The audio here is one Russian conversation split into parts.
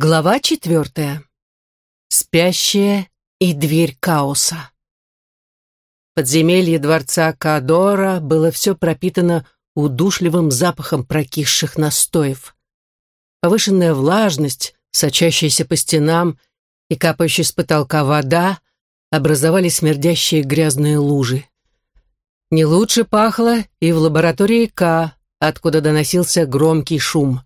Глава четвертая. Спящая и дверь хаоса. Подземелье дворца Кадора было все пропитано удушливым запахом прокисших настоев. Повышенная влажность, сочащаяся по стенам и капающая с потолка вода образовали смердящие грязные лужи. Не лучше пахло и в лаборатории К, откуда доносился громкий шум.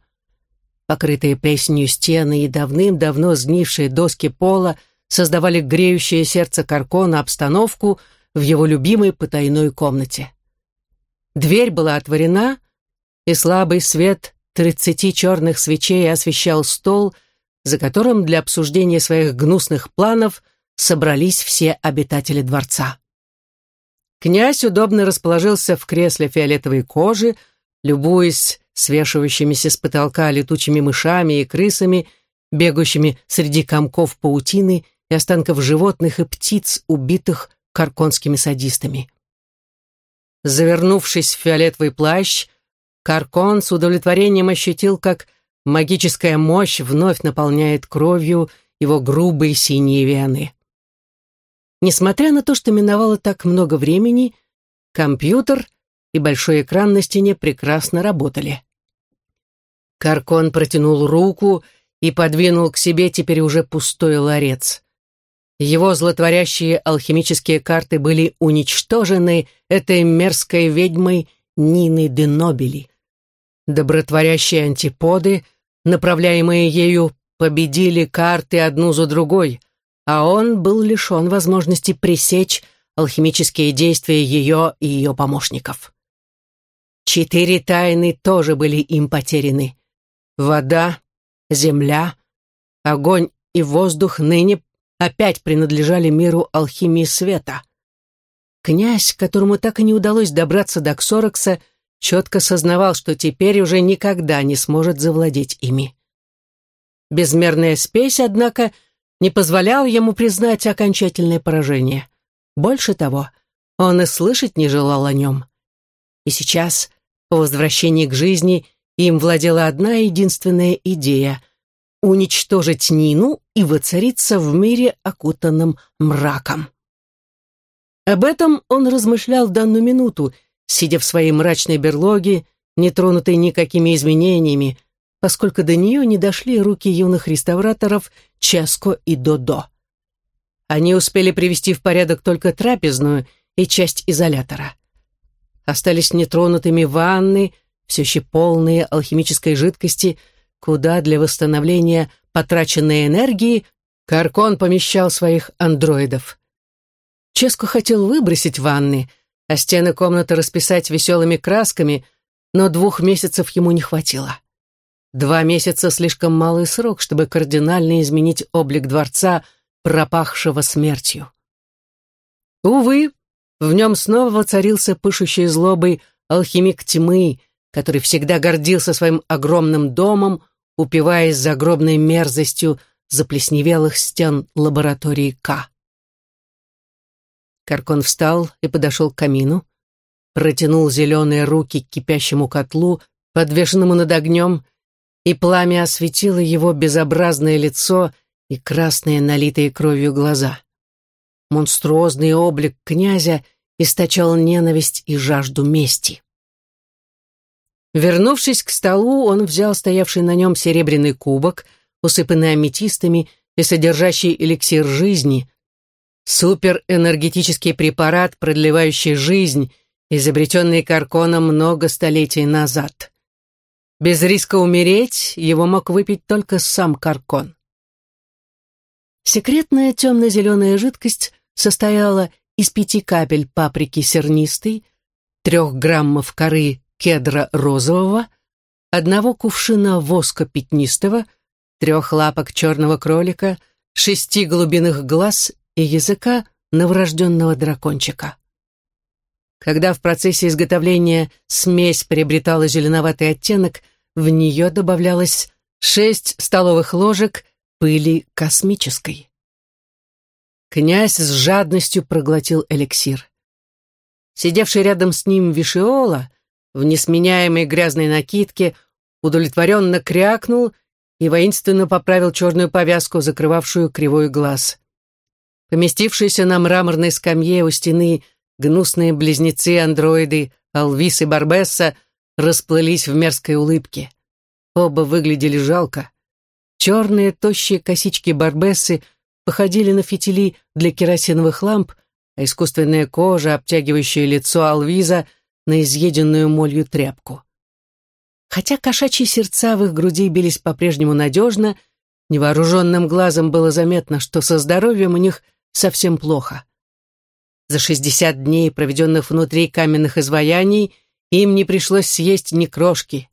Покрытые плесенью стены и давным-давно сгнившие доски пола создавали греющее сердце Каркона обстановку в его любимой потайной комнате. Дверь была отворена, и слабый свет тридцати черных свечей освещал стол, за которым для обсуждения своих гнусных планов собрались все обитатели дворца. Князь удобно расположился в кресле фиолетовой кожи, любуясь свешивающимися с потолка летучими мышами и крысами, бегущими среди комков паутины и останков животных и птиц, убитых карконскими садистами. Завернувшись в фиолетовый плащ, Каркон с удовлетворением ощутил, как магическая мощь вновь наполняет кровью его грубые синие вены. Несмотря на то, что миновало так много времени, компьютер и большой экран на стене прекрасно работали. Каркон протянул руку и подвинул к себе теперь уже пустой ларец. Его злотворящие алхимические карты были уничтожены этой мерзкой ведьмой Ниной де Нобели. Добротворящие антиподы, направляемые ею, победили карты одну за другой, а он был лишен возможности пресечь алхимические действия ее и ее помощников. Четыре тайны тоже были им потеряны. Вода, земля, огонь и воздух ныне опять принадлежали миру алхимии света. Князь, которому так и не удалось добраться до Ксорокса, четко сознавал, что теперь уже никогда не сможет завладеть ими. Безмерная спесь, однако, не позволяла ему признать окончательное поражение. Больше того, он и слышать не желал о нем. И сейчас, по возвращении к жизни, им владела одна единственная идея — уничтожить Нину и воцариться в мире, окутанном мраком. Об этом он размышлял данную минуту, сидя в своей мрачной берлоге, не тронутой никакими изменениями, поскольку до нее не дошли руки юных реставраторов Ческо и Додо. Они успели привести в порядок только трапезную и часть изолятора. Остались нетронутыми ванны, все еще полные алхимической жидкости, куда для восстановления потраченной энергии Каркон помещал своих андроидов. Ческо хотел выбросить ванны, а стены комнаты расписать веселыми красками, но двух месяцев ему не хватило. Два месяца — слишком малый срок, чтобы кардинально изменить облик дворца, пропахшего смертью. Увы, в нем снова воцарился пышущий злобой алхимик тьмы, который всегда гордился своим огромным домом, упиваясь загробной мерзостью заплесневелых стен лаборатории К. Каркон встал и подошел к камину, протянул зеленые руки к кипящему котлу, подвешенному над огнем, и пламя осветило его безобразное лицо и красные налитые кровью глаза. Монструозный облик князя источал ненависть и жажду мести. Вернувшись к столу, он взял стоявший на нем серебряный кубок, усыпанный аметистами и содержащий эликсир жизни, суперэнергетический препарат, продлевающий жизнь, изобретенный Карконом много столетий назад. Без риска умереть его мог выпить только сам Каркон. Секретная темно-зеленая жидкость состояла из пяти капель паприки сернистой, трех граммов коры кедра розового, одного кувшина воска пятнистого, трех лапок черного кролика, шести глубинных глаз и языка новорожденного дракончика. Когда в процессе изготовления смесь приобретала зеленоватый оттенок, в нее добавлялось шесть столовых ложек пыли космической. Князь с жадностью проглотил эликсир. Сидевший рядом с ним Вишиола в несменяемой грязной накидке, удовлетворенно крякнул и воинственно поправил черную повязку, закрывавшую кривой глаз. Поместившиеся на мраморной скамье у стены гнусные близнецы-андроиды Алвис и Барбесса расплылись в мерзкой улыбке. Оба выглядели жалко. Черные тощие косички Барбессы походили на фитили для керосиновых ламп, а искусственная кожа, обтягивающая лицо Алвиза, на изъеденную молью тряпку. Хотя кошачьи сердца в их груди бились по-прежнему надежно, невооруженным глазом было заметно, что со здоровьем у них совсем плохо. За шестьдесят дней, проведенных внутри каменных изваяний, им не пришлось съесть ни крошки.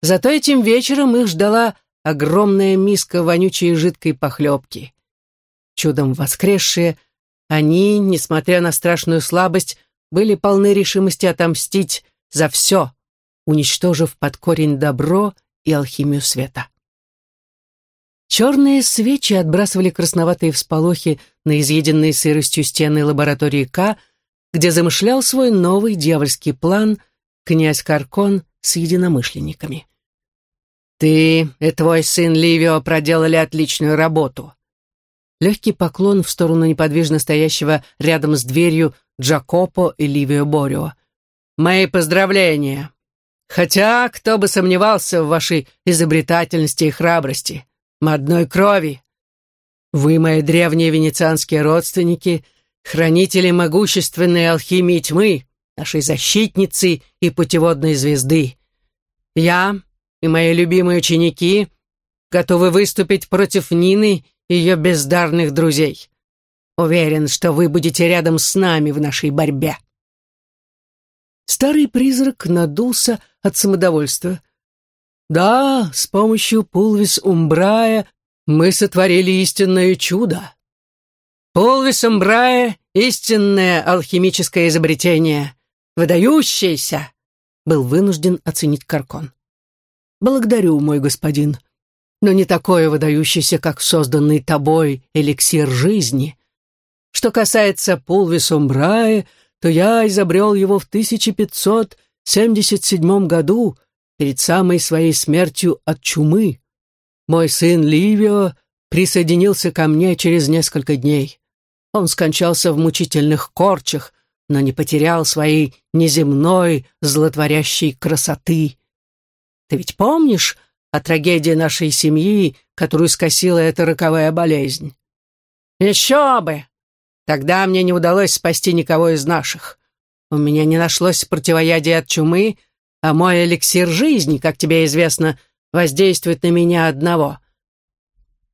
Зато этим вечером их ждала огромная миска вонючей жидкой похлебки. Чудом воскресшие, они, несмотря на страшную слабость, были полны решимости отомстить за все, уничтожив под корень добро и алхимию света. Черные свечи отбрасывали красноватые всполохи на изъеденные сыростью стены лаборатории К, где замышлял свой новый дьявольский план князь Каркон с единомышленниками. «Ты и твой сын Ливио проделали отличную работу». Легкий поклон в сторону неподвижно стоящего рядом с дверью Джакопо и Ливио Борио. «Мои поздравления!» Хотя, кто бы сомневался в вашей изобретательности и храбрости. Мы одной крови. Вы, мои древние венецианские родственники, хранители могущественной алхимии тьмы, нашей защитницы и путеводной звезды. Я и мои любимые ученики готовы выступить против Нины ее бездарных друзей. Уверен, что вы будете рядом с нами в нашей борьбе. Старый призрак надулся от самодовольства. «Да, с помощью Пулвис Умбрая мы сотворили истинное чудо. Пулвис Умбрая — истинное алхимическое изобретение, выдающееся!» был вынужден оценить Каркон. «Благодарю, мой господин, но не такое выдающееся, как созданный тобой эликсир жизни. Что касается Пулвис Умбрая, то я изобрел его в 1577 году, перед самой своей смертью от чумы. Мой сын Ливио присоединился ко мне через несколько дней. Он скончался в мучительных корчах, но не потерял своей неземной, злотворящей красоты. Ты ведь помнишь о трагедии нашей семьи, которую скосила эта роковая болезнь? Еще бы! Тогда мне не удалось спасти никого из наших. У меня не нашлось противоядия от чумы, а мой эликсир жизни, как тебе известно, воздействует на меня одного.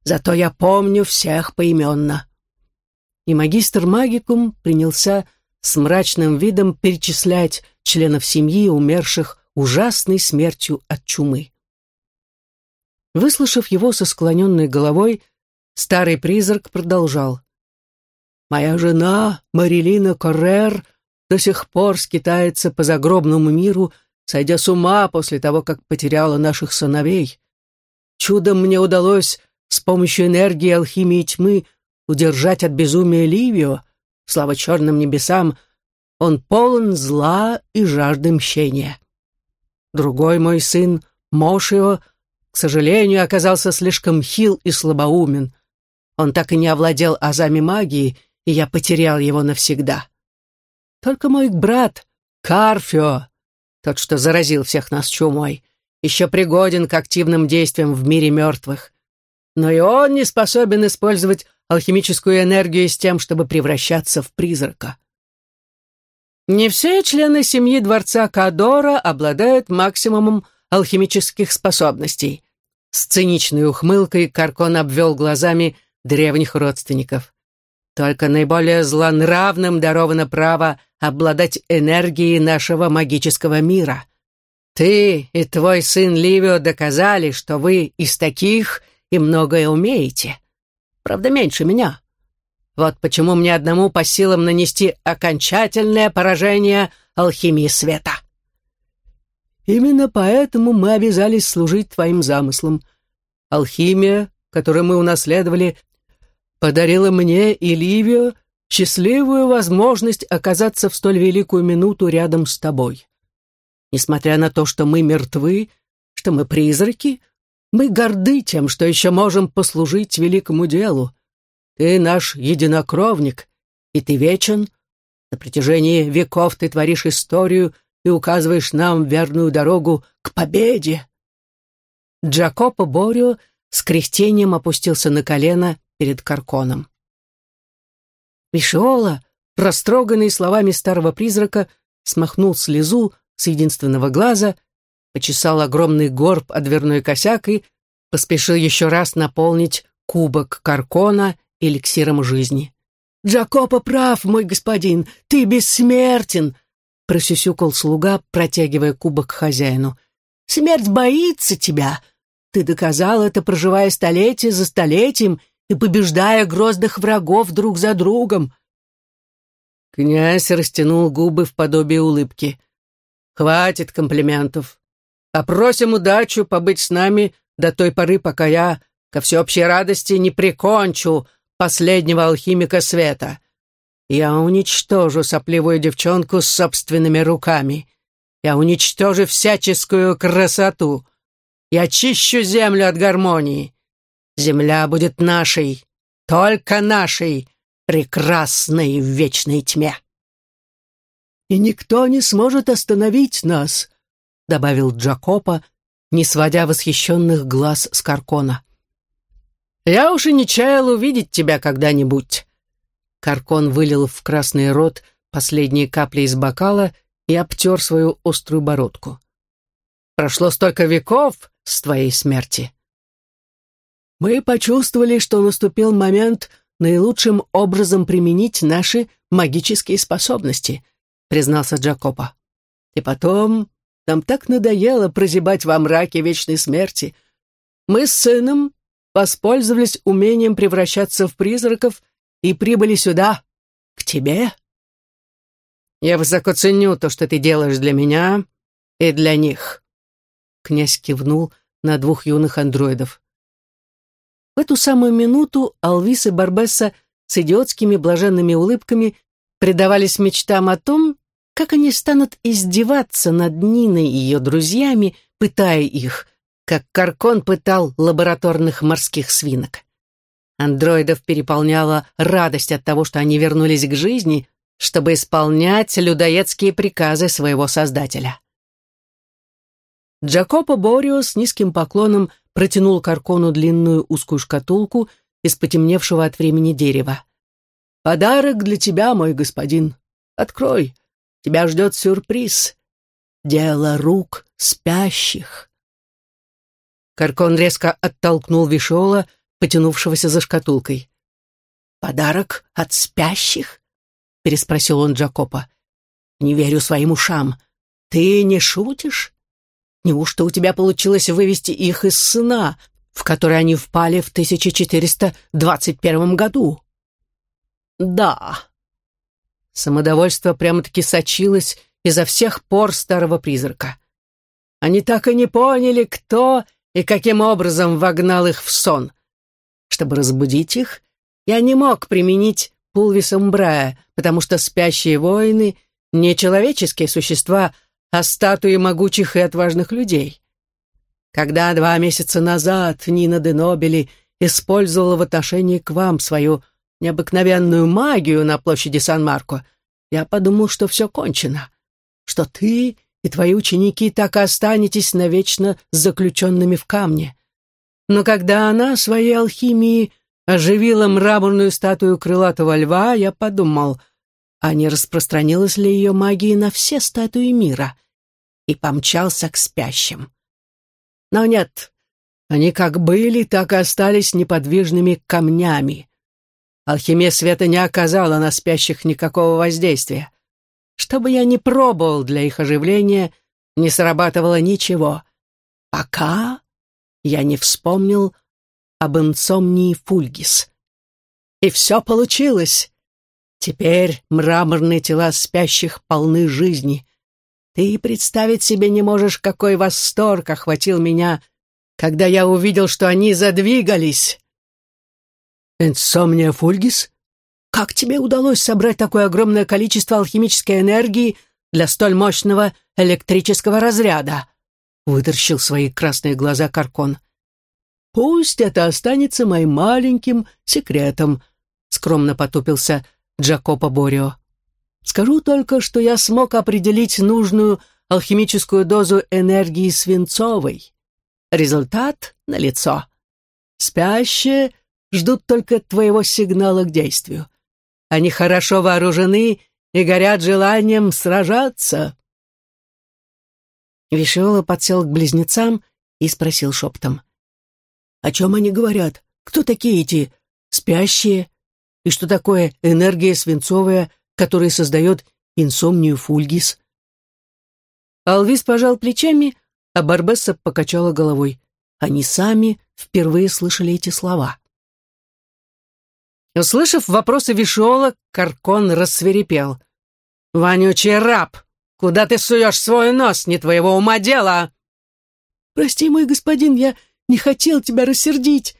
Зато я помню всех поименно». И магистр магикум принялся с мрачным видом перечислять членов семьи, умерших ужасной смертью от чумы. Выслушав его со склоненной головой, старый призрак продолжал. Моя жена, Марилина Коррер, до сих пор скитается по загробному миру, сойдя с ума после того, как потеряла наших сыновей. Чудом мне удалось с помощью энергии алхимии тьмы удержать от безумия Ливио. Слава черным небесам, он полон зла и жажды мщения. Другой мой сын, Мошио, к сожалению, оказался слишком хил и слабоумен. Он так и не овладел азами магии — и я потерял его навсегда. Только мой брат Карфио, тот, что заразил всех нас чумой, еще пригоден к активным действиям в мире мертвых. Но и он не способен использовать алхимическую энергию с тем, чтобы превращаться в призрака. Не все члены семьи дворца Кадора обладают максимумом алхимических способностей. С циничной ухмылкой Каркон обвел глазами древних родственников. Только наиболее злонравным даровано право обладать энергией нашего магического мира. Ты и твой сын Ливио доказали, что вы из таких и многое умеете. Правда, меньше меня. Вот почему мне одному по силам нанести окончательное поражение алхимии света. Именно поэтому мы обязались служить твоим замыслам. Алхимия, которую мы унаследовали, подарила мне и Ливию счастливую возможность оказаться в столь великую минуту рядом с тобой. Несмотря на то, что мы мертвы, что мы призраки, Мы горды тем, что еще можем послужить великому делу. Ты наш единокровник, и ты вечен. На протяжении веков ты творишь историю и указываешь нам верную дорогу к победе». Джакопо Борио с кряхтением опустился на колено перед Карконом. Вишиола, растроганный словами старого призрака, смахнул слезу с единственного глаза, почесал огромный горб о дверной косяк и поспешил еще раз наполнить кубок Каркона эликсиром жизни. «Джакопо прав, мой господин, ты бессмертен!» Просюсюкал слуга, протягивая кубок хозяину. «Смерть боится тебя. Ты доказал это, проживая столетие за столетием и побеждая грозных врагов друг за другом». Князь растянул губы в подобие улыбки. «Хватит комплиментов. Попросим удачу побыть с нами до той поры, пока я, ко всеобщей радости, не прикончу последнего алхимика света. Я уничтожу сопливую девчонку с собственными руками. Я уничтожу всяческую красоту. Я чищу землю от гармонии. Земля будет нашей, только нашей, прекрасной в вечной тьме. «И никто не сможет остановить нас», — добавил Джакопа, не сводя восхищенных глаз с Каркона. Я уж и не чаял увидеть тебя когда-нибудь». Каркон вылил в красный рот последние капли из бокала и обтер свою острую бородку. «Прошло столько веков с твоей смерти». «Мы почувствовали, что наступил момент наилучшим образом применить наши магические способности», признался Джакопа. «И потом нам так надоело прозябать во мраке вечной смерти. Мы с сыном воспользовались умением превращаться в призраков и прибыли сюда, к тебе. Я высоко ценю то, что ты делаешь для меня и для них. Князь кивнул на двух юных андроидов. В эту самую минуту Алвис и Барбесса с идиотскими блаженными улыбками предавались мечтам о том, как они станут издеваться над Ниной и ее друзьями, пытая их, как Каркон пытал лабораторных морских свинок. Андроидов переполняла радость от того, что они вернулись к жизни, чтобы исполнять людоедские приказы своего создателя. Джакопо Борио с низким поклоном протянул Каркону длинную узкую шкатулку из потемневшего от времени дерева. «Подарок для тебя, мой господин. Открой. Тебя ждет сюрприз. Дело рук спящих». Каркон резко оттолкнул Вишола, потянувшегося за шкатулкой. «Подарок от спящих?» — переспросил он Джакопа. «Не верю своим ушам. Ты не шутишь? Неужто у тебя получилось вывести их из сна, в который они впали в 1421 году?» «Да». Самодовольство прямо-таки сочилось изо всех пор старого призрака. Они так и не поняли, кто и каким образом вогнал их в сон. Чтобы разбудить их, я не мог применить пулвис Умбрая, потому что спящие воины — не человеческие существа, а статуи могучих и отважных людей. Когда два месяца назад Нина де Нобели использовала в отношении к вам свою необыкновенную магию на площади Сан-Марко, я подумал, что все кончено, что ты и твои ученики так и останетесь навечно заключенными в камне. Но когда она своей алхимией оживила мраморную статую крылатого льва, я подумал, а не распространилась ли ее магия на все статуи мира, и помчался к спящим. Но нет, они как были, так и остались неподвижными камнями. Алхимия света не оказала на спящих никакого воздействия. Что бы я ни пробовал для их оживления, не срабатывало ничего. Пока я не вспомнил об инсомнии фульгис. И все получилось. Теперь мраморные тела спящих полны жизни. Ты и представить себе не можешь, какой восторг охватил меня, когда я увидел, что они задвигались. «Инсомния фульгис?» Как тебе удалось собрать такое огромное количество алхимической энергии для столь мощного электрического разряда?» Выторщил свои красные глаза Каркон. Пусть это останется моим маленьким секретом, скромно потупился Джакопо Борио. Скажу только, что я смог определить нужную алхимическую дозу энергии свинцовой. Результат налицо. Спящие ждут только твоего сигнала к действию. Они хорошо вооружены и горят желанием сражаться. Вишиола подсел к близнецам и спросил шептом. «О чем они говорят? Кто такие эти спящие? И что такое энергия свинцовая, которая создает инсомнию фульгис?» Алвис пожал плечами, а Барбесса покачала головой. Они сами впервые слышали эти слова. Услышав вопросы Вишола, Каркон рассверепел. «Вонючий раб! Куда ты суешь свой нос? Не твоего ума дело!» «Прости, мой господин, я не хотел тебя рассердить!»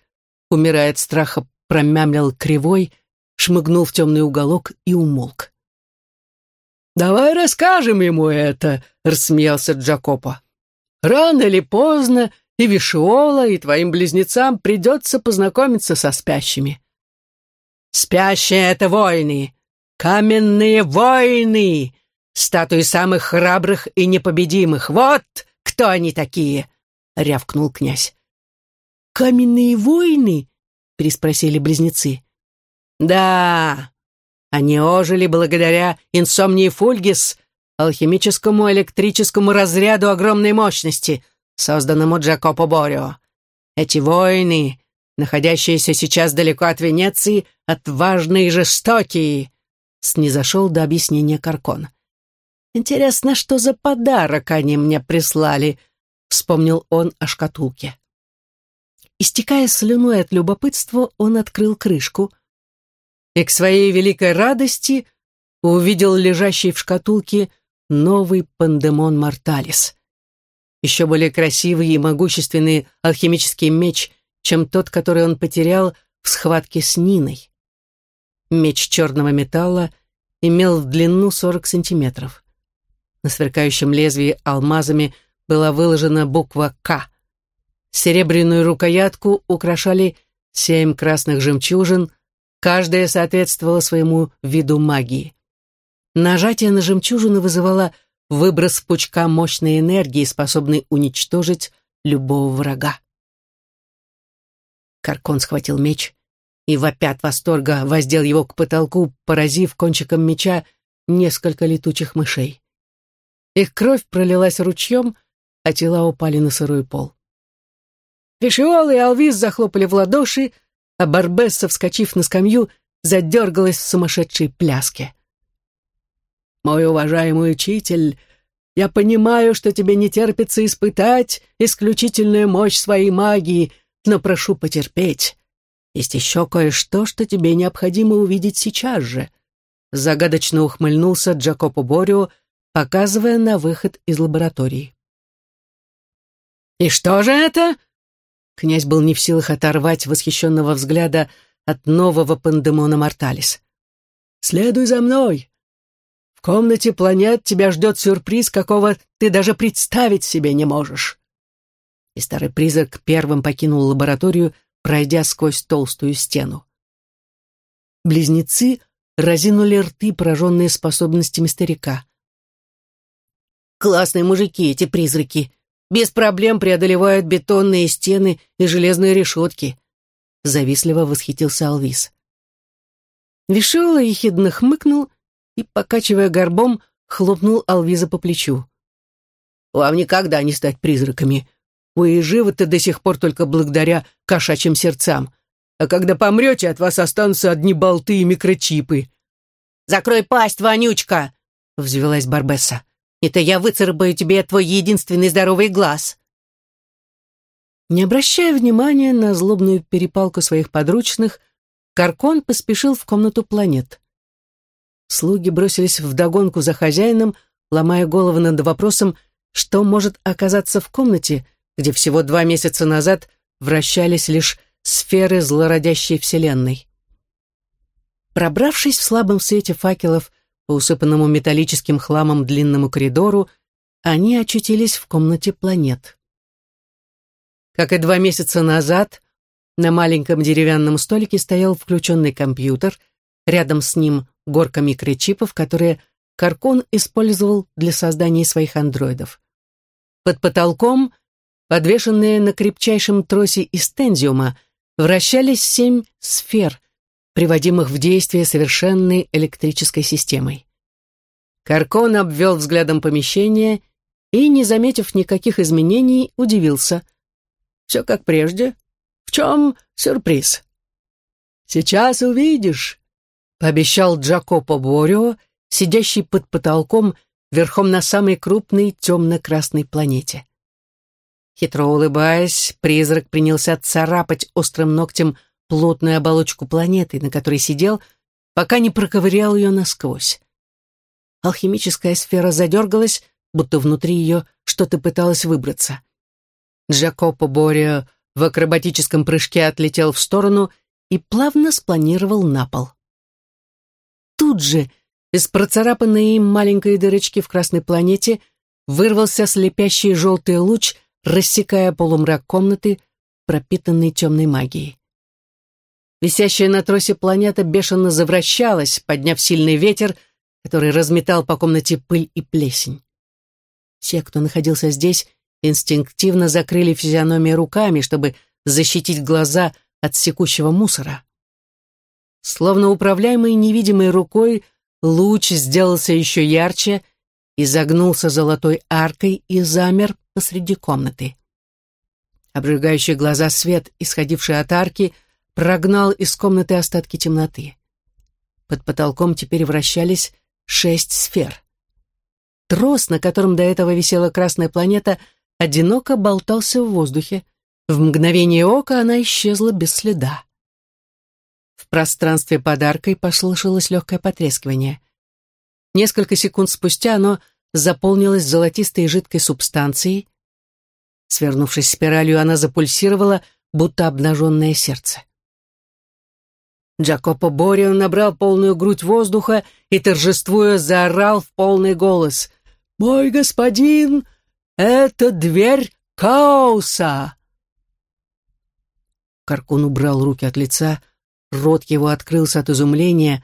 Умирая от страха, промямлил кривой, шмыгнул в темный уголок и умолк. «Давай расскажем ему это», — рассмеялся Джакопо. «Рано или поздно и Вишиола, и твоим близнецам придется познакомиться со спящими. Спящие — это воины, каменные воины, статуи самых храбрых и непобедимых. Вот кто они такие!» — рявкнул князь. «Каменные воины?» — переспросили близнецы. «Да, они ожили благодаря инсомнии Фульгис, алхимическому электрическому разряду огромной мощности, созданному Джакопо Борио. Эти воины находящиеся сейчас далеко от Венеции, отважные и жестокие», — снизошел до объяснения Каркон. «Интересно, что за подарок они мне прислали?» — вспомнил он о шкатулке. Истекая слюной от любопытства, он открыл крышку и к своей великой радости увидел лежащий в шкатулке новый пандемон Морталис. Еще более красивый и могущественный алхимический меч чем тот, который он потерял в схватке с Ниной. Меч черного металла имел в длину 40 сантиметров. На сверкающем лезвии алмазами была выложена буква «К». Серебряную рукоятку украшали семь красных жемчужин, каждая соответствовала своему виду магии. Нажатие на жемчужины вызывало выброс пучка мощной энергии, способной уничтожить любого врага. Каркон схватил меч и, вопя от восторга, воздел его к потолку, поразив кончиком меча несколько летучих мышей. Их кровь пролилась ручьем, а тела упали на сырой пол. Вишиол и Алвис захлопали в ладоши, а Барбесса, вскочив на скамью, задергалась в сумасшедшей пляске. «Мой уважаемый учитель, я понимаю, что тебе не терпится испытать исключительную мощь своей магии, но прошу потерпеть. Есть еще кое-что, что тебе необходимо увидеть сейчас же». Загадочно ухмыльнулся Джакопо Борио, показывая на выход из лаборатории. «И что же это?» Князь был не в силах оторвать восхищенного взгляда от нового пандемона Морталис. «Следуй за мной. В комнате планет тебя ждет сюрприз, какого ты даже представить себе не можешь» и старый призрак первым покинул лабораторию, пройдя сквозь толстую стену. Близнецы разинули рты, пораженные способностями старика. «Классные мужики эти призраки! Без проблем преодолевают бетонные стены и железные решетки!» Завистливо восхитился Алвис. Вишиола ехидно хмыкнул и, покачивая горбом, хлопнул Алвиза по плечу. «Вам никогда не стать призраками. Вы и живы-то до сих пор только благодаря кошачьим сердцам. А когда помрете, от вас останутся одни болты и микрочипы». «Закрой пасть, вонючка!» — взвелась Барбесса. «Это я выцарапаю тебе твой единственный здоровый глаз». Не обращая внимания на злобную перепалку своих подручных, Каркон поспешил в комнату планет. Слуги бросились вдогонку за хозяином, ломая головы над вопросом, что может оказаться в комнате, где всего два месяца назад вращались лишь сферы злородящей вселенной. Пробравшись в слабом свете факелов по усыпанному металлическим хламом длинному коридору, они очутились в комнате планет. Как и два месяца назад, на маленьком деревянном столике стоял включенный компьютер, рядом с ним горка микрочипов, которые Каркон использовал для создания своих андроидов. Под потолком, подвешенные на крепчайшем тросе из тензиума, вращались семь сфер, приводимых в действие совершенной электрической системой. Каркон обвел взглядом помещение и, не заметив никаких изменений, удивился. «Все как прежде. В чем сюрприз?» «Сейчас увидишь», — пообещал Джакопо Борио, сидящий под потолком верхом на самой крупной темно-красной планете. Хитро улыбаясь, призрак принялся царапать острым ногтем плотную оболочку планеты, на которой сидел, пока не проковырял ее насквозь. Алхимическая сфера задергалась, будто внутри ее что-то пыталось выбраться. Джакопо Борио в акробатическом прыжке отлетел в сторону и плавно спланировал на пол. Тут же из процарапанной им маленькой дырочки в красной планете вырвался слепящий желтый луч, рассекая полумрак комнаты, пропитанной темной магией. Висящая на тросе планета бешено завращалась, подняв сильный ветер, который разметал по комнате пыль и плесень. Все, кто находился здесь, инстинктивно закрыли физиономии руками, чтобы защитить глаза от секущего мусора. Словно управляемый невидимой рукой, Луч сделался еще ярче, изогнулся золотой аркой и замер посреди комнаты. Обжигающий глаза свет, исходивший от арки, прогнал из комнаты остатки темноты. Под потолком теперь вращались шесть сфер. Трос, на котором до этого висела красная планета, одиноко болтался в воздухе. В мгновение ока она исчезла без следа. В пространстве под послышалось легкое потрескивание. Несколько секунд спустя оно заполнилось золотистой жидкой субстанцией. Свернувшись спиралью, она запульсировала, будто обнаженное сердце. Джакопо Борио набрал полную грудь воздуха и, торжествуя, заорал в полный голос. «Мой господин, это дверь Каоса!» Каркун убрал руки от лица, Рот его открылся от изумления,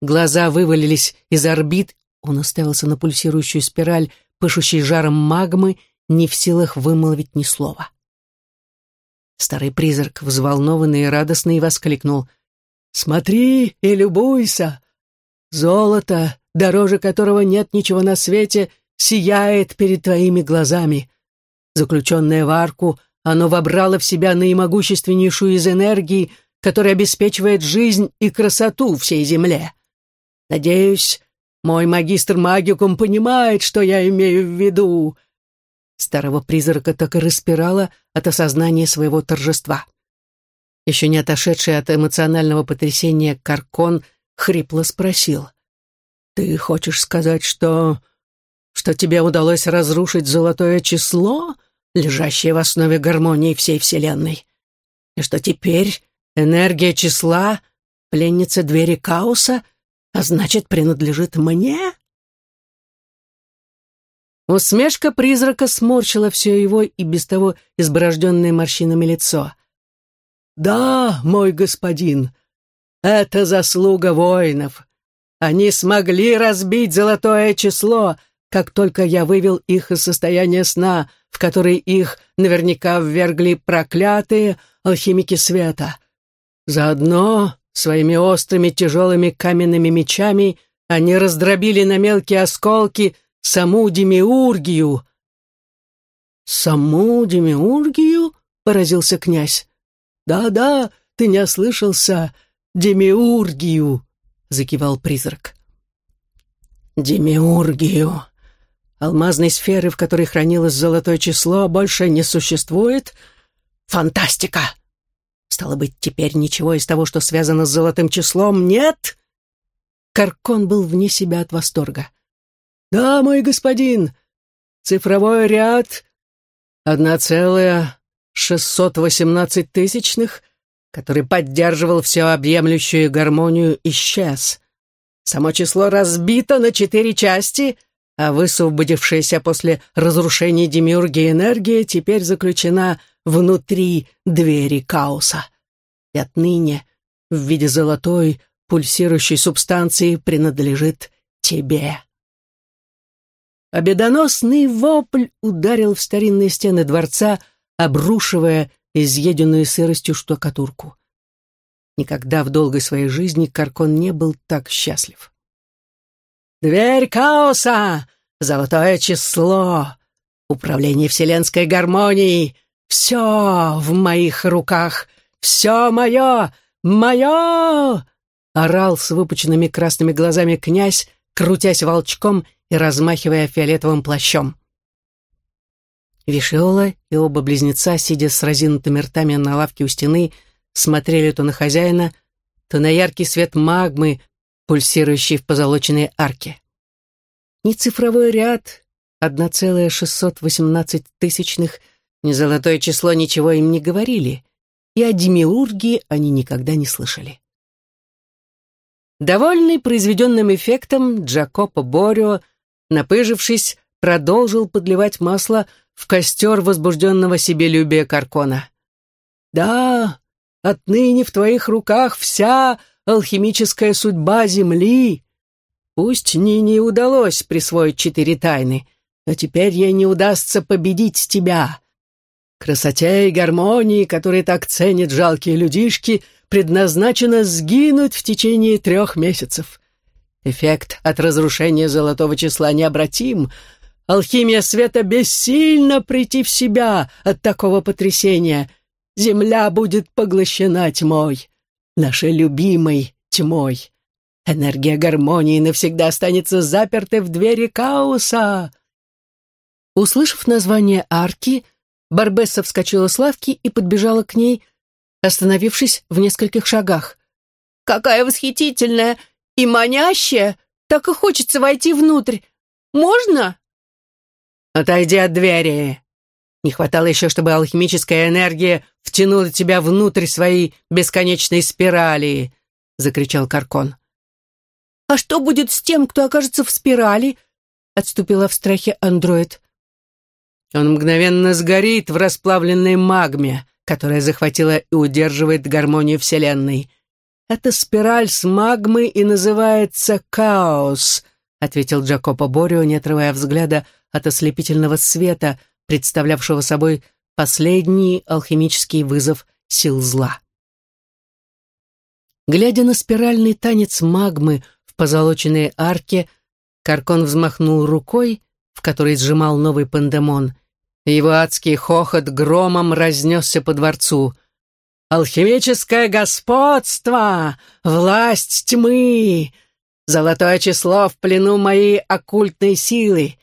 глаза вывалились из орбит, он уставился на пульсирующую спираль, пышущей жаром магмы, не в силах вымолвить ни слова. Старый призрак, взволнованный и радостный, воскликнул. «Смотри и любуйся! Золото, дороже которого нет ничего на свете, сияет перед твоими глазами. Заключенное в арку, оно вобрало в себя наимогущественнейшую из энергий, который обеспечивает жизнь и красоту всей земле. Надеюсь, мой магистр магикум понимает, что я имею в виду». Старого призрака так и распирало от осознания своего торжества. Еще не отошедший от эмоционального потрясения Каркон хрипло спросил. «Ты хочешь сказать, что... что тебе удалось разрушить золотое число, лежащее в основе гармонии всей Вселенной? И что теперь Энергия числа, пленница двери Каоса, а значит, принадлежит мне? Усмешка призрака сморщила все его и без того изборожденное морщинами лицо. «Да, мой господин, это заслуга воинов. Они смогли разбить золотое число, как только я вывел их из состояния сна, в который их наверняка ввергли проклятые алхимики света. Заодно своими острыми тяжелыми каменными мечами они раздробили на мелкие осколки саму Демиургию. «Саму Демиургию?» — поразился князь. «Да-да, ты не ослышался. Демиургию!» — закивал призрак. «Демиургию!» Алмазной сферы, в которой хранилось золотое число, больше не существует? Фантастика! Стало быть, теперь ничего из того, что связано с золотым числом, нет? Каркон был вне себя от восторга. «Да, мой господин, цифровой ряд одна целая шестьсот восемнадцать тысячных, который поддерживал всеобъемлющую гармонию, исчез. Само число разбито на четыре части, а высвободившаяся после разрушения демиургии энергия теперь заключена внутри двери Кауса. И отныне в виде золотой пульсирующей субстанции принадлежит тебе. Обедоносный вопль ударил в старинные стены дворца, обрушивая изъеденную сыростью штукатурку. Никогда в долгой своей жизни Каркон не был так счастлив. «Дверь хаоса! Золотое число! Управление вселенской гармонией! Все в моих руках! Все мое! Мое!» Орал с выпученными красными глазами князь, крутясь волчком и размахивая фиолетовым плащом. Вишиола и оба близнеца, сидя с разинутыми ртами на лавке у стены, смотрели то на хозяина, то на яркий свет магмы, пульсирующий в позолоченной арке. Ни цифровой ряд, 1,618 тысячных, ни золотое число ничего им не говорили, и о демиургии они никогда не слышали. Довольный произведенным эффектом, Джакопо Борио, напыжившись, продолжил подливать масло в костер возбужденного себелюбия Каркона. «Да, отныне в твоих руках вся алхимическая судьба Земли. Пусть Нине удалось присвоить четыре тайны, но теперь ей не удастся победить тебя. Красоте и гармонии, которые так ценят жалкие людишки, предназначено сгинуть в течение трех месяцев. Эффект от разрушения золотого числа необратим. Алхимия света бессильно прийти в себя от такого потрясения. Земля будет поглощена тьмой, нашей любимой тьмой. Энергия гармонии навсегда останется запертой в двери хаоса. Услышав название арки, Барбесса вскочила с лавки и подбежала к ней, остановившись в нескольких шагах. «Какая восхитительная и манящая! Так и хочется войти внутрь. Можно?» «Отойди от двери!» Не хватало еще, чтобы алхимическая энергия втянула тебя внутрь своей бесконечной спирали, — закричал Каркон. «А что будет с тем, кто окажется в спирали?» — отступила в страхе андроид. «Он мгновенно сгорит в расплавленной магме, которая захватила и удерживает гармонию Вселенной. Эта спираль с магмы и называется «Хаос», — ответил Джакопо Борио, не отрывая взгляда от ослепительного света, представлявшего собой последний алхимический вызов сил зла. Глядя на спиральный танец магмы в позолоченной арке, Каркон взмахнул рукой, в которой сжимал новый пандемон. Его адский хохот громом разнесся по дворцу. «Алхимическое господство! Власть тьмы! Золотое число в плену моей оккультной силы!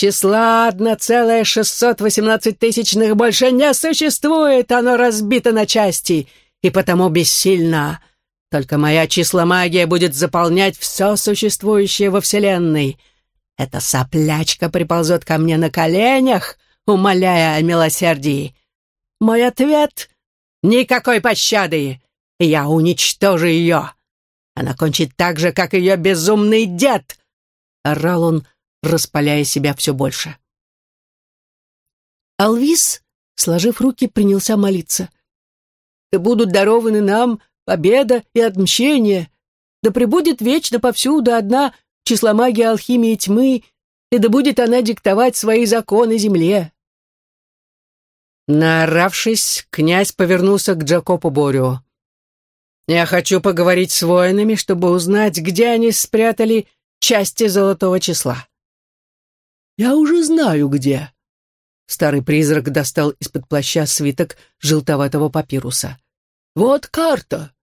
Числа 1,618 тысячных больше не существует, оно разбито на части, и потому бессильно!» Только моя числомагия будет заполнять все существующее во Вселенной. Эта соплячка приползет ко мне на коленях, умоляя о милосердии. Мой ответ — никакой пощады, я уничтожу ее. Она кончит так же, как ее безумный дед!» — орал он, распаляя себя все больше. Алвис, сложив руки, принялся молиться. «Да будут дарованы нам победа и отмщение. Да пребудет вечно повсюду одна числомагия алхимии тьмы, и да будет она диктовать свои законы земле. Наоравшись, князь повернулся к Джакопу Борио. «Я хочу поговорить с воинами, чтобы узнать, где они спрятали части золотого числа». «Я уже знаю, где». Старый призрак достал из-под плаща свиток желтоватого папируса. «Вот карта.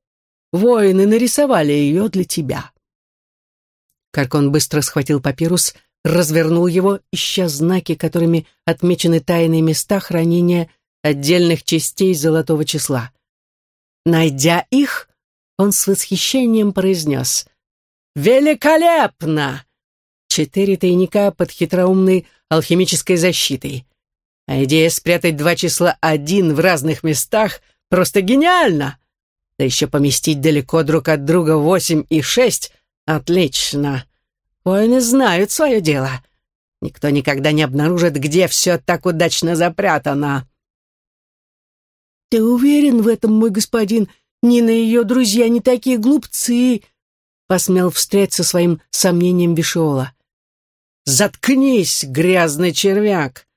Воины нарисовали ее для тебя». Каркон быстро схватил папирус, развернул его, ища знаки, которыми отмечены тайные места хранения отдельных частей золотого числа. Найдя их, он с восхищением произнес «Великолепно!» Четыре тайника под хитроумной алхимической защитой. А идея спрятать два числа один в разных местах просто гениальна! Да еще поместить далеко друг от друга восемь и шесть — отлично. Воины знают свое дело. Никто никогда не обнаружит, где все так удачно запрятано. «Ты уверен в этом, мой господин? Нина и ее друзья не такие глупцы!» Посмел встрять со своим сомнением Вишиола. «Заткнись, грязный червяк!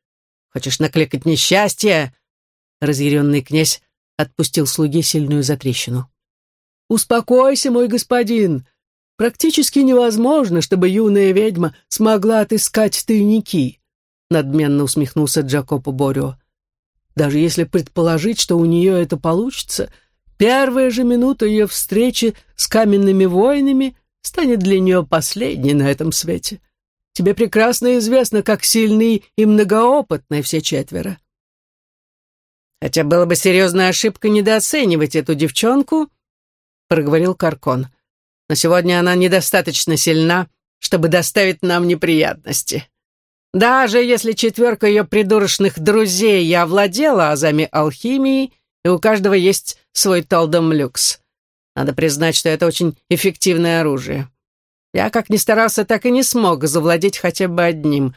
Хочешь накликать несчастье?» Разъяренный князь отпустил слуге сильную затрещину. «Успокойся, мой господин! Практически невозможно, чтобы юная ведьма смогла отыскать тайники!» Надменно усмехнулся Джакопо Борио. «Даже если предположить, что у нее это получится, первая же минута ее встречи с каменными воинами станет для нее последней на этом свете. Тебе прекрасно известно, как сильны и многоопытны все четверо. Хотя было бы серьезная ошибка недооценивать эту девчонку, проговорил Каркон. Но сегодня она недостаточно сильна, чтобы доставить нам неприятности. Даже если четверка ее придурочных друзей я овладела азами алхимии, и у каждого есть свой толдом люкс. Надо признать, что это очень эффективное оружие. Я как ни старался, так и не смог завладеть хотя бы одним.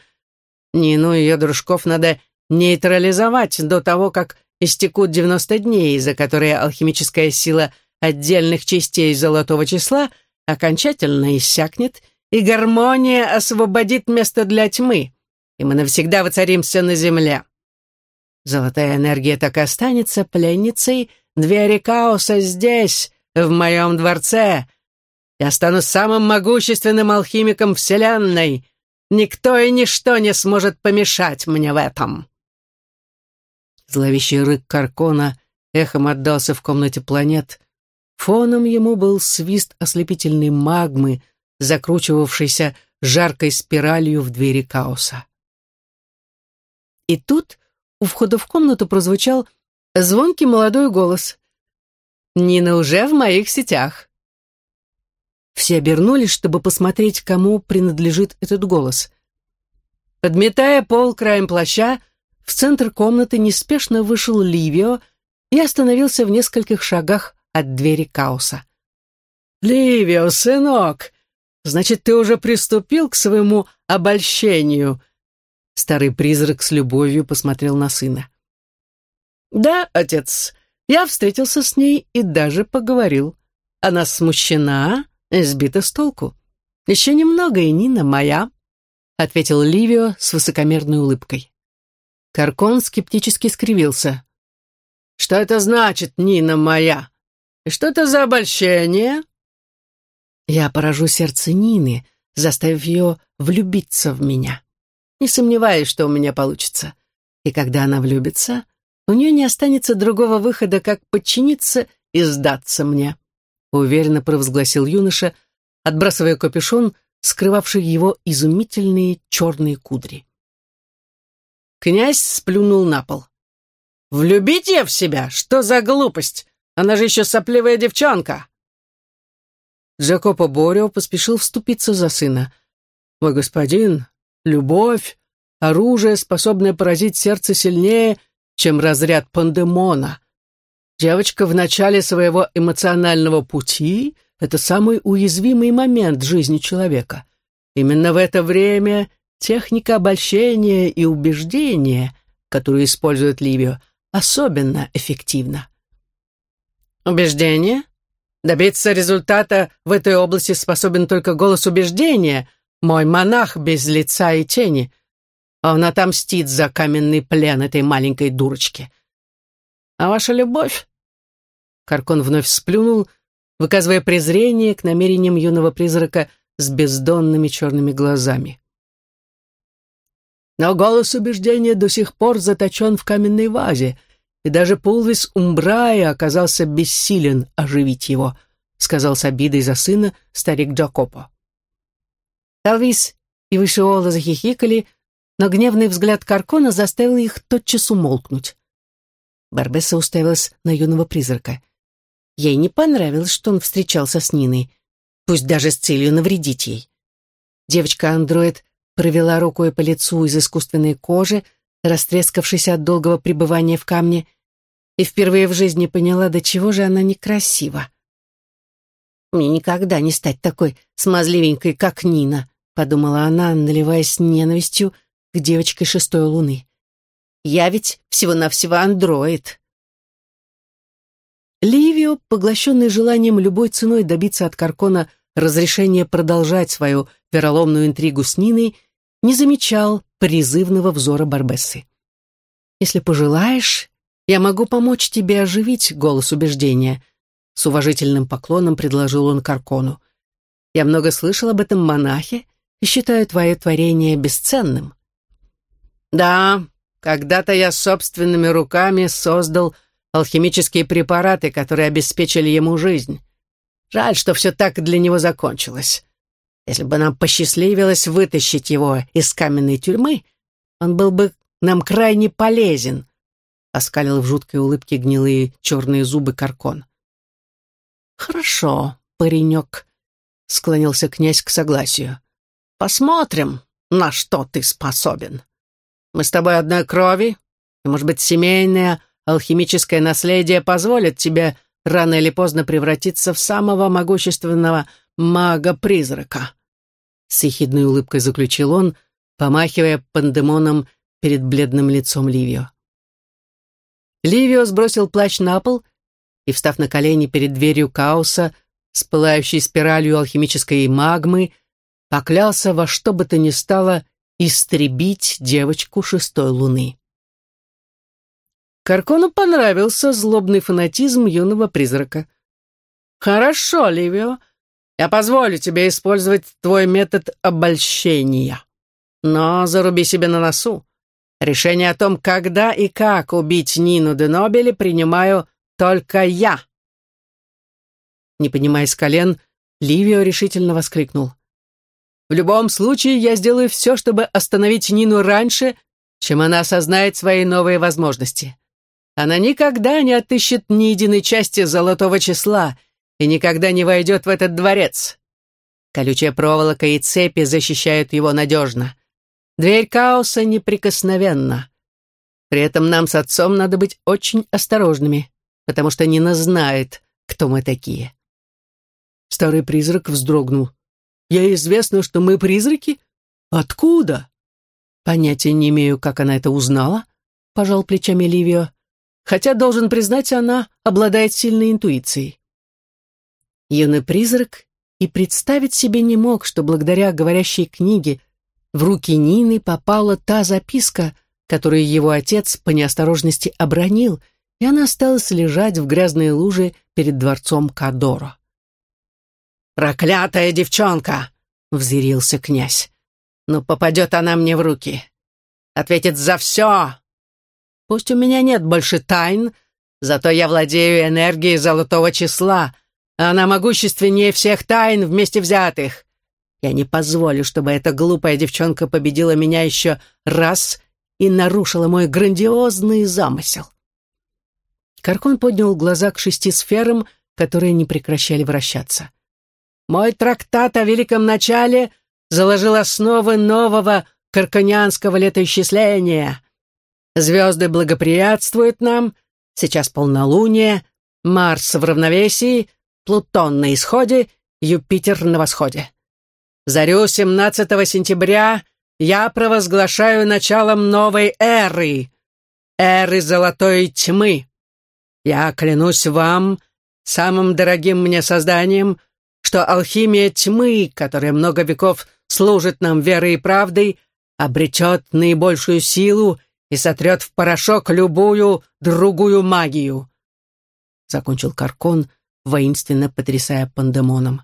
Нину и ее дружков надо нейтрализовать до того, как истекут 90 дней, за которые алхимическая сила отдельных частей золотого числа окончательно иссякнет, и гармония освободит место для тьмы, и мы навсегда воцаримся на земле. Золотая энергия так и останется пленницей двери хаоса здесь, в моем дворце, я стану самым могущественным алхимиком Вселенной. Никто и ничто не сможет помешать мне в этом». Зловещий рык Каркона эхом отдался в комнате планет. Фоном ему был свист ослепительной магмы, закручивавшейся жаркой спиралью в двери хаоса. И тут у входа в комнату прозвучал звонкий молодой голос. «Нина уже в моих сетях. Все обернулись, чтобы посмотреть, кому принадлежит этот голос. Подметая пол краем плаща, в центр комнаты неспешно вышел Ливио и остановился в нескольких шагах от двери Кауса. «Ливио, сынок, значит, ты уже приступил к своему обольщению?» Старый призрак с любовью посмотрел на сына. «Да, отец, я встретился с ней и даже поговорил. Она смущена, сбита с толку. Еще немного, и Нина моя», — ответил Ливио с высокомерной улыбкой. Каркон скептически скривился. «Что это значит, Нина моя? И что это за обольщение?» «Я поражу сердце Нины, заставив ее влюбиться в меня. Не сомневаюсь, что у меня получится. И когда она влюбится, у нее не останется другого выхода, как подчиниться и сдаться мне» уверенно провозгласил юноша, отбрасывая капюшон, скрывавший его изумительные черные кудри. Князь сплюнул на пол. «Влюбить ее в себя? Что за глупость? Она же еще сопливая девчонка!» Джакопо Борио поспешил вступиться за сына. «Мой господин, любовь, оружие, способное поразить сердце сильнее, чем разряд пандемона. Девочка в начале своего эмоционального пути — это самый уязвимый момент жизни человека. Именно в это время техника обольщения и убеждения, которую использует Ливио, особенно эффективна. Убеждение? Добиться результата в этой области способен только голос убеждения, мой монах без лица и тени. Он отомстит за каменный плен этой маленькой дурочки. А ваша любовь? Каркон вновь сплюнул, выказывая презрение к намерениям юного призрака с бездонными черными глазами. Но голос убеждения до сих пор заточен в каменной вазе, и даже Пулвис Умбрая оказался бессилен оживить его, сказал с обидой за сына старик Джакопо. Талвис и Вышиола захихикали, но гневный взгляд Каркона заставил их тотчас умолкнуть. Барбесса уставилась на юного призрака. Ей не понравилось, что он встречался с Ниной, пусть даже с целью навредить ей. Девочка-андроид провела рукой по лицу из искусственной кожи, растрескавшейся от долгого пребывания в камне, и впервые в жизни поняла, до чего же она некрасива. «Мне никогда не стать такой смазливенькой, как Нина», подумала она, наливаясь ненавистью к девочке шестой луны. «Я ведь всего-навсего андроид». Ливио, поглощенный желанием любой ценой добиться от Каркона разрешения продолжать свою вероломную интригу с Ниной, не замечал призывного взора Барбессы. «Если пожелаешь, я могу помочь тебе оживить голос убеждения», с уважительным поклоном предложил он Каркону. «Я много слышал об этом монахе и считаю твое творение бесценным». «Да, когда-то я собственными руками создал алхимические препараты, которые обеспечили ему жизнь. Жаль, что все так для него закончилось. Если бы нам посчастливилось вытащить его из каменной тюрьмы, он был бы нам крайне полезен», — оскалил в жуткой улыбке гнилые черные зубы Каркон. «Хорошо, паренек», — склонился князь к согласию. «Посмотрим, на что ты способен. Мы с тобой одной крови, и, может быть, семейное алхимическое наследие позволит тебе рано или поздно превратиться в самого могущественного мага-призрака. С ехидной улыбкой заключил он, помахивая пандемоном перед бледным лицом Ливио. Ливио сбросил плащ на пол и, встав на колени перед дверью Каоса, с пылающей спиралью алхимической магмы, поклялся во что бы то ни стало истребить девочку шестой луны. Каркону понравился злобный фанатизм юного призрака. «Хорошо, Ливио, я позволю тебе использовать твой метод обольщения. Но заруби себе на носу. Решение о том, когда и как убить Нину де Нобели, принимаю только я». Не понимая с колен, Ливио решительно воскликнул. «В любом случае, я сделаю все, чтобы остановить Нину раньше, чем она осознает свои новые возможности. Она никогда не отыщет ни единой части золотого числа и никогда не войдет в этот дворец. Колючая проволока и цепи защищают его надежно. Дверь хаоса неприкосновенна. При этом нам с отцом надо быть очень осторожными, потому что Нина знает, кто мы такие. Старый призрак вздрогнул. «Ей известно, что мы призраки? Откуда?» «Понятия не имею, как она это узнала», — пожал плечами Ливио хотя, должен признать, она обладает сильной интуицией. Юный призрак и представить себе не мог, что благодаря говорящей книге в руки Нины попала та записка, которую его отец по неосторожности обронил, и она осталась лежать в грязной луже перед дворцом Кадоро. «Проклятая девчонка!» — взъярился князь. «Ну, попадет она мне в руки. Ответит за все, Пусть у меня нет больше тайн, зато я владею энергией золотого числа, а она могущественнее всех тайн вместе взятых. Я не позволю, чтобы эта глупая девчонка победила меня еще раз и нарушила мой грандиозный замысел. Каркон поднял глаза к шести сферам, которые не прекращали вращаться. Мой трактат о великом начале заложил основы нового карконианского летоисчисления. Звезды благоприятствуют нам, сейчас полнолуние, Марс в равновесии, Плутон на исходе, Юпитер на восходе. Зарю 17 сентября я провозглашаю началом новой эры, эры золотой тьмы. Я клянусь вам, самым дорогим мне созданием, что алхимия тьмы, которая много веков служит нам верой и правдой, обретет наибольшую силу и сотрет в порошок любую другую магию», — закончил Каркон, воинственно потрясая пандемоном.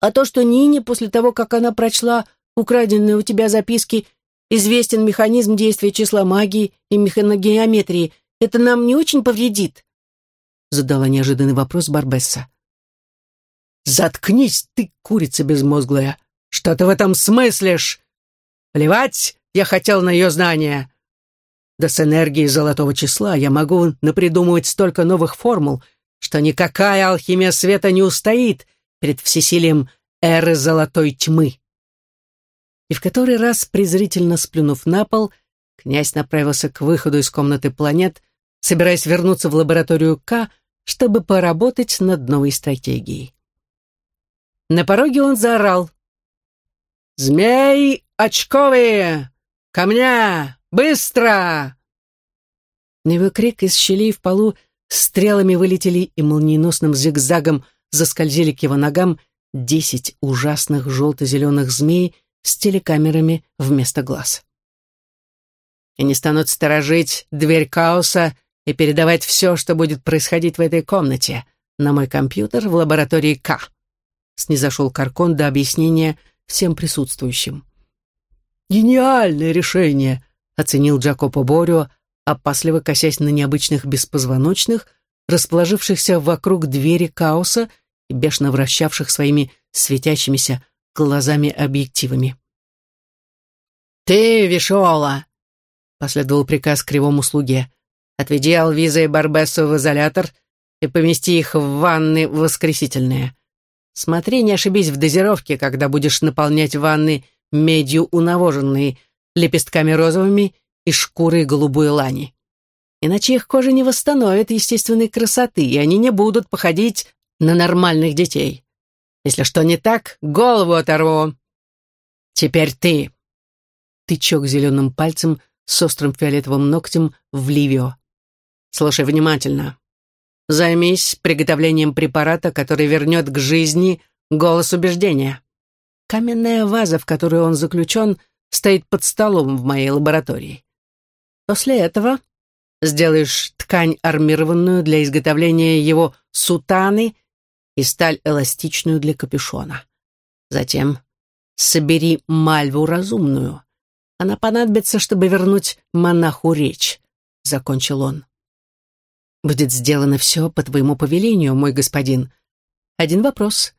«А то, что Нине, после того, как она прочла украденные у тебя записки, известен механизм действия числа магии и механогеометрии, это нам не очень повредит?» — задала неожиданный вопрос Барбесса. «Заткнись ты, курица безмозглая! Что ты в этом смыслишь? Плевать, я хотел на ее знания. Да с энергией золотого числа я могу напридумывать столько новых формул, что никакая алхимия света не устоит перед всесилием эры золотой тьмы. И в который раз, презрительно сплюнув на пол, князь направился к выходу из комнаты планет, собираясь вернуться в лабораторию К, чтобы поработать над новой стратегией. На пороге он заорал. «Змей очковые! «Ко мне! Быстро!» На его крик из щелей в полу стрелами вылетели и молниеносным зигзагом заскользили к его ногам десять ужасных желто-зеленых змей с телекамерами вместо глаз. И не станут сторожить дверь хаоса и передавать все, что будет происходить в этой комнате, на мой компьютер в лаборатории К. Снизошел Каркон до объяснения всем присутствующим. «Гениальное решение!» — оценил Джакопо Борио, опасливо косясь на необычных беспозвоночных, расположившихся вокруг двери хаоса и бешено вращавших своими светящимися глазами-объективами. «Ты, Вишола!» — последовал приказ кривому слуге. «Отведи Алвиза и Барбессу в изолятор и помести их в ванны воскресительные. Смотри, не ошибись в дозировке, когда будешь наполнять ванны медью унавоженные, лепестками розовыми и шкурой голубой лани. Иначе их кожа не восстановит естественной красоты, и они не будут походить на нормальных детей. Если что не так, голову оторву. Теперь ты. Тычок зеленым пальцем с острым фиолетовым ногтем в Ливио. Слушай внимательно. Займись приготовлением препарата, который вернет к жизни голос убеждения. Каменная ваза, в которую он заключен, стоит под столом в моей лаборатории. После этого сделаешь ткань армированную для изготовления его сутаны и сталь эластичную для капюшона. Затем собери мальву разумную. Она понадобится, чтобы вернуть монаху речь, — закончил он. Будет сделано все по твоему повелению, мой господин. Один вопрос.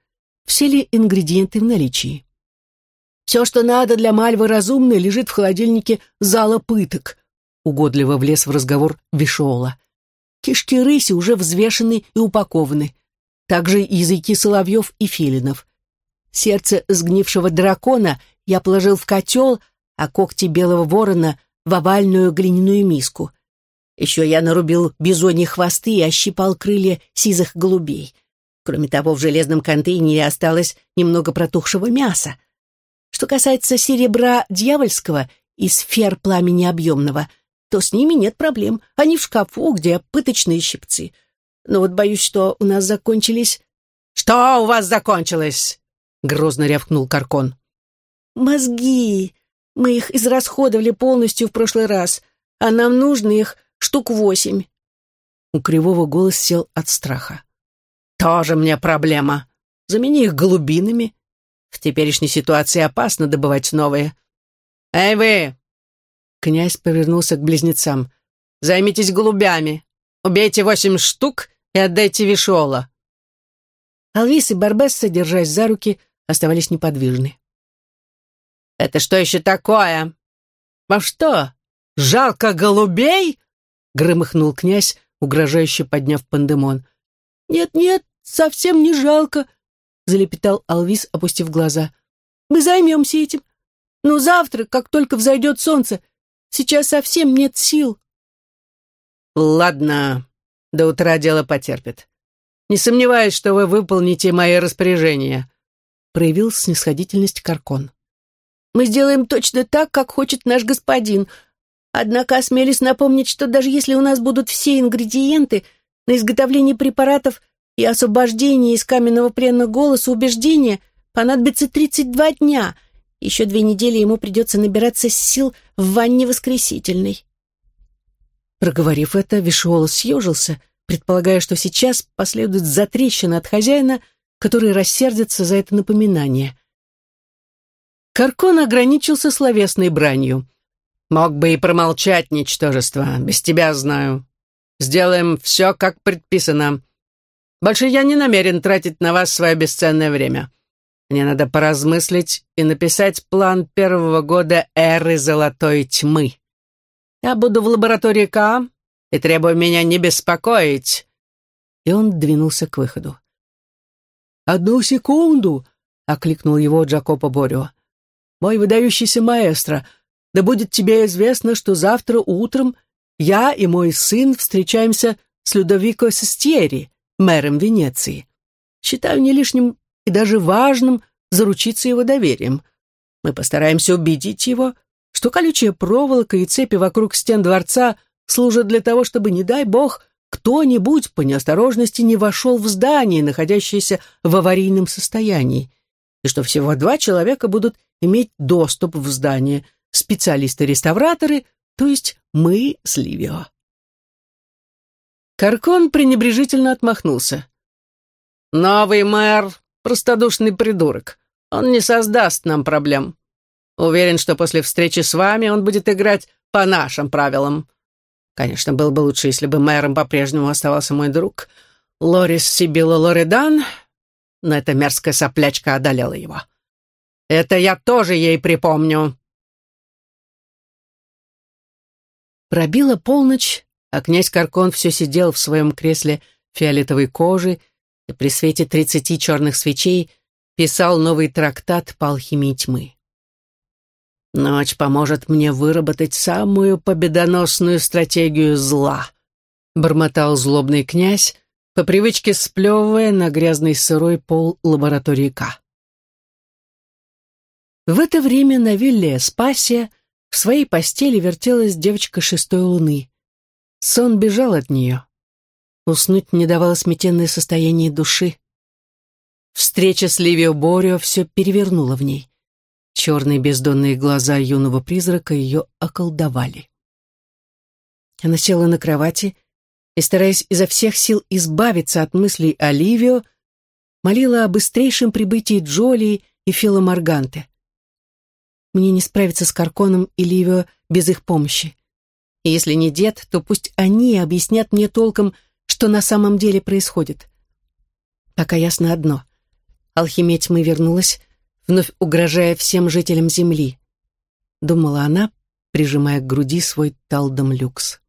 Все ли ингредиенты в наличии? Все, что надо для мальвы разумной, лежит в холодильнике зала пыток, угодливо влез в разговор Вишола. Кишки рыси уже взвешены и упакованы также языки соловьев и филинов. Сердце сгнившего дракона я положил в котел, а когти белого ворона в овальную глиняную миску. Еще я нарубил бизоньи хвосты и ощипал крылья сизых голубей. Кроме того, в железном контейнере осталось немного протухшего мяса. Что касается серебра дьявольского и сфер пламени объемного, то с ними нет проблем. Они в шкафу, где пыточные щипцы — но вот боюсь, что у нас закончились...» «Что у вас закончилось?» — грозно рявкнул Каркон. «Мозги. Мы их израсходовали полностью в прошлый раз, а нам нужно их штук восемь». У Кривого голос сел от страха. «Тоже мне проблема. Замени их голубинами. В теперешней ситуации опасно добывать новые. Эй вы!» Князь повернулся к близнецам. «Займитесь голубями. Убейте восемь штук и отдайте Вишола». Алвис и Барбесса, держась за руки, оставались неподвижны. «Это что еще такое? Вам что, жалко голубей?» — громыхнул князь, угрожающе подняв пандемон. «Нет-нет, совсем не жалко», — залепетал Алвис, опустив глаза. «Мы займемся этим. Но завтра, как только взойдет солнце, сейчас совсем нет сил». «Ладно, до утра дело потерпит. Не сомневаюсь, что вы выполните мои распоряжения», проявил снисходительность Каркон. «Мы сделаем точно так, как хочет наш господин. Однако осмелюсь напомнить, что даже если у нас будут все ингредиенты на изготовление препаратов и освобождение из каменного плена голоса убеждения, понадобится 32 дня. Еще две недели ему придется набираться сил в ванне воскресительной». Проговорив это, Вишуола съежился, предполагая, что сейчас последует затрещина от хозяина, который рассердится за это напоминание. Каркон ограничился словесной бранью. «Мог бы и промолчать, ничтожество, без тебя знаю. Сделаем все, как предписано. Больше я не намерен тратить на вас свое бесценное время. Мне надо поразмыслить и написать план первого года эры Золотой Тьмы». Я буду в лаборатории К и требую меня не беспокоить». И он двинулся к выходу. «Одну секунду!» — окликнул его Джакопо Борио. «Мой выдающийся маэстро, да будет тебе известно, что завтра утром я и мой сын встречаемся с Людовико Сестьери, мэром Венеции. Считаю не лишним и даже важным заручиться его доверием. Мы постараемся убедить его, что колючая проволока и цепи вокруг стен дворца служат для того, чтобы, не дай бог, кто-нибудь по неосторожности не вошел в здание, находящееся в аварийном состоянии, и что всего два человека будут иметь доступ в здание, специалисты-реставраторы, то есть мы с Ливио. Каркон пренебрежительно отмахнулся. «Новый мэр — простодушный придурок. Он не создаст нам проблем. Уверен, что после встречи с вами он будет играть по нашим правилам. Конечно, было бы лучше, если бы мэром по-прежнему оставался мой друг, Лорис Сибила Лоредан, но эта мерзкая соплячка одолела его. Это я тоже ей припомню». Пробила полночь, а князь Каркон все сидел в своем кресле фиолетовой кожи и при свете тридцати черных свечей писал новый трактат по алхимии тьмы. «Ночь поможет мне выработать самую победоносную стратегию зла», бормотал злобный князь, по привычке сплевывая на грязный сырой пол лаборатории К. В это время на вилле Спасия в своей постели вертелась девочка шестой луны. Сон бежал от нее. Уснуть не давало сметенное состояние души. Встреча с Ливио Борио все перевернула в ней. Черные бездонные глаза юного призрака ее околдовали. Она села на кровати и, стараясь изо всех сил избавиться от мыслей о Ливио, молила о быстрейшем прибытии Джоли и Фила Марганте. Мне не справиться с Карконом и Ливио без их помощи. И если не дед, то пусть они объяснят мне толком, что на самом деле происходит. Пока ясно одно. Алхимия тьмы вернулась, вновь угрожая всем жителям Земли. Думала она, прижимая к груди свой талдом люкс.